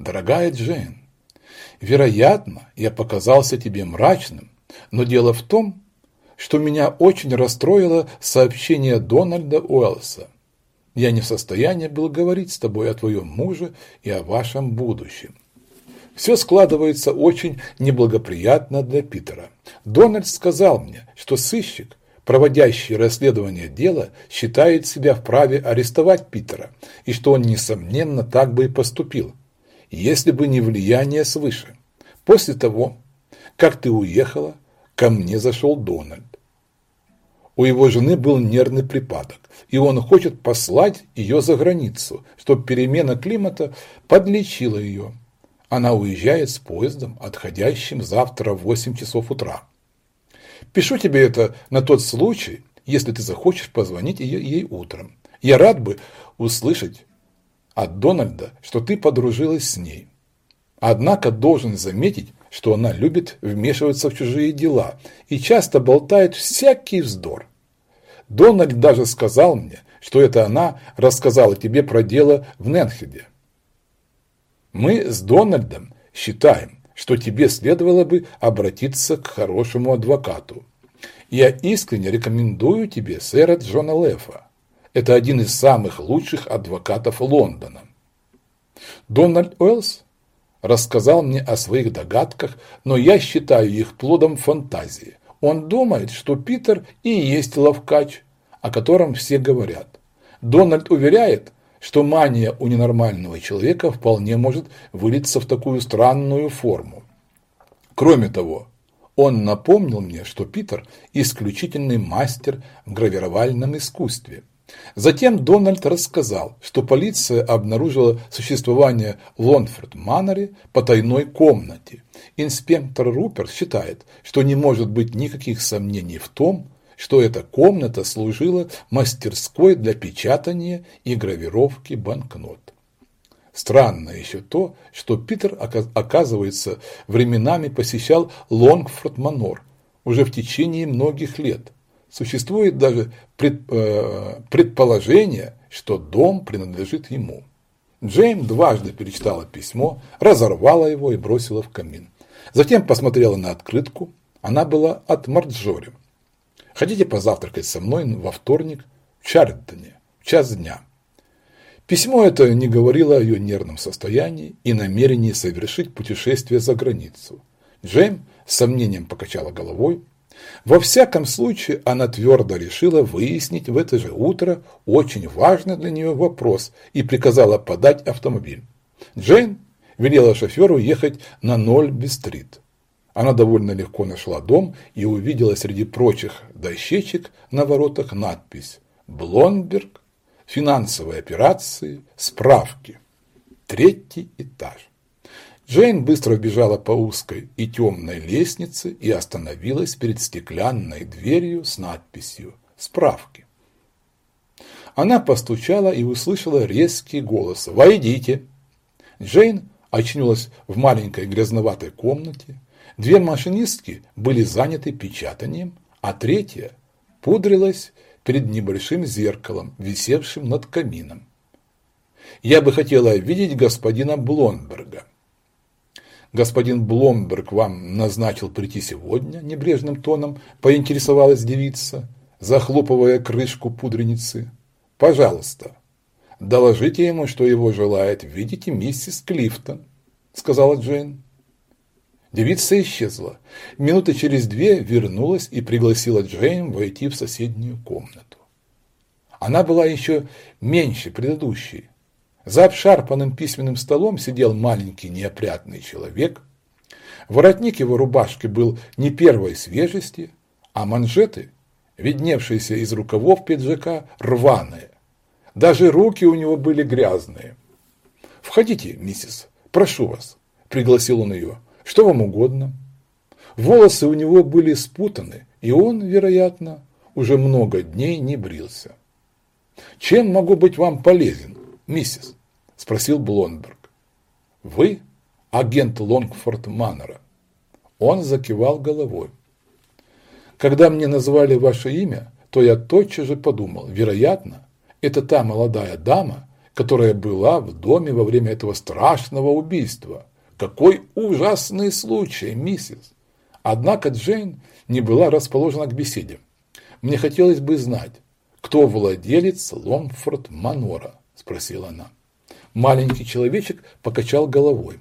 Дорогая Джейн, вероятно, я показался тебе мрачным, но дело в том, что меня очень расстроило сообщение Дональда Уэллса. Я не в состоянии был говорить с тобой о твоем муже и о вашем будущем. Все складывается очень неблагоприятно для Питера. Дональд сказал мне, что сыщик, проводящий расследование дела, считает себя вправе арестовать Питера, и что он, несомненно, так бы и поступил, если бы не влияние свыше. После того, как ты уехала, ко мне зашел Дональд. У его жены был нервный припадок, и он хочет послать ее за границу, чтобы перемена климата подлечила ее. Она уезжает с поездом, отходящим завтра в 8 часов утра. Пишу тебе это на тот случай, если ты захочешь позвонить ей, ей утром. Я рад бы услышать от Дональда, что ты подружилась с ней. Однако должен заметить, что она любит вмешиваться в чужие дела и часто болтает всякий вздор. Дональд даже сказал мне, что это она рассказала тебе про дело в Ненхеде. Мы с Дональдом считаем, что тебе следовало бы обратиться к хорошему адвокату. Я искренне рекомендую тебе сэра Джона Лефа. Это один из самых лучших адвокатов Лондона. Дональд Уэллс рассказал мне о своих догадках, но я считаю их плодом фантазии. Он думает, что Питер и есть ловкач, о котором все говорят. Дональд уверяет, что мания у ненормального человека вполне может вылиться в такую странную форму. Кроме того, он напомнил мне, что Питер – исключительный мастер в гравировальном искусстве. Затем Дональд рассказал, что полиция обнаружила существование в Лонфорд-Маноре потайной комнате. Инспектор Рупер считает, что не может быть никаких сомнений в том, что эта комната служила мастерской для печатания и гравировки банкнот. Странно еще то, что Питер, оказывается, временами посещал Лонгфорд Манор уже в течение многих лет. Существует даже пред, э, предположение, что дом принадлежит ему. Джейм дважды перечитала письмо, разорвала его и бросила в камин. Затем посмотрела на открытку. Она была от Марджори. Хотите позавтракать со мной во вторник в Чарльтоне в час дня? Письмо это не говорило о ее нервном состоянии и намерении совершить путешествие за границу. Джейм с сомнением покачала головой. Во всяком случае, она твердо решила выяснить в это же утро очень важный для нее вопрос и приказала подать автомобиль. Джейн велела шоферу ехать на Нольби-стрит. Она довольно легко нашла дом и увидела среди прочих дощечек на воротах надпись «Блонберг. Финансовые операции. Справки. Третий этаж». Джейн быстро вбежала по узкой и темной лестнице и остановилась перед стеклянной дверью с надписью «Справки». Она постучала и услышала резкий голос «Войдите!». Джейн очнулась в маленькой грязноватой комнате, Две машинистки были заняты печатанием, а третья пудрилась перед небольшим зеркалом, висевшим над камином. «Я бы хотела видеть господина Блонберга». «Господин Бломберг вам назначил прийти сегодня?» – небрежным тоном поинтересовалась девица, захлопывая крышку пудреницы. «Пожалуйста, доложите ему, что его желает видеть миссис Клифтон», – сказала Джейн. Девица исчезла. Минуты через две вернулась и пригласила Джейн войти в соседнюю комнату. Она была еще меньше предыдущей. За обшарпанным письменным столом сидел маленький неопрятный человек. Воротник его рубашки был не первой свежести, а манжеты, видневшиеся из рукавов пиджака, рваные. Даже руки у него были грязные. «Входите, миссис, прошу вас», – пригласил он ее. Что вам угодно. Волосы у него были спутаны, и он, вероятно, уже много дней не брился. «Чем могу быть вам полезен, миссис?» – спросил Блонберг. «Вы агент Лонгфорд Маннера?» Он закивал головой. «Когда мне назвали ваше имя, то я тотчас же подумал, вероятно, это та молодая дама, которая была в доме во время этого страшного убийства. Какой ужасный случай, миссис! Однако Джейн не была расположена к беседе. Мне хотелось бы знать, кто владелец Ломфорд Манора, спросила она. Маленький человечек покачал головой.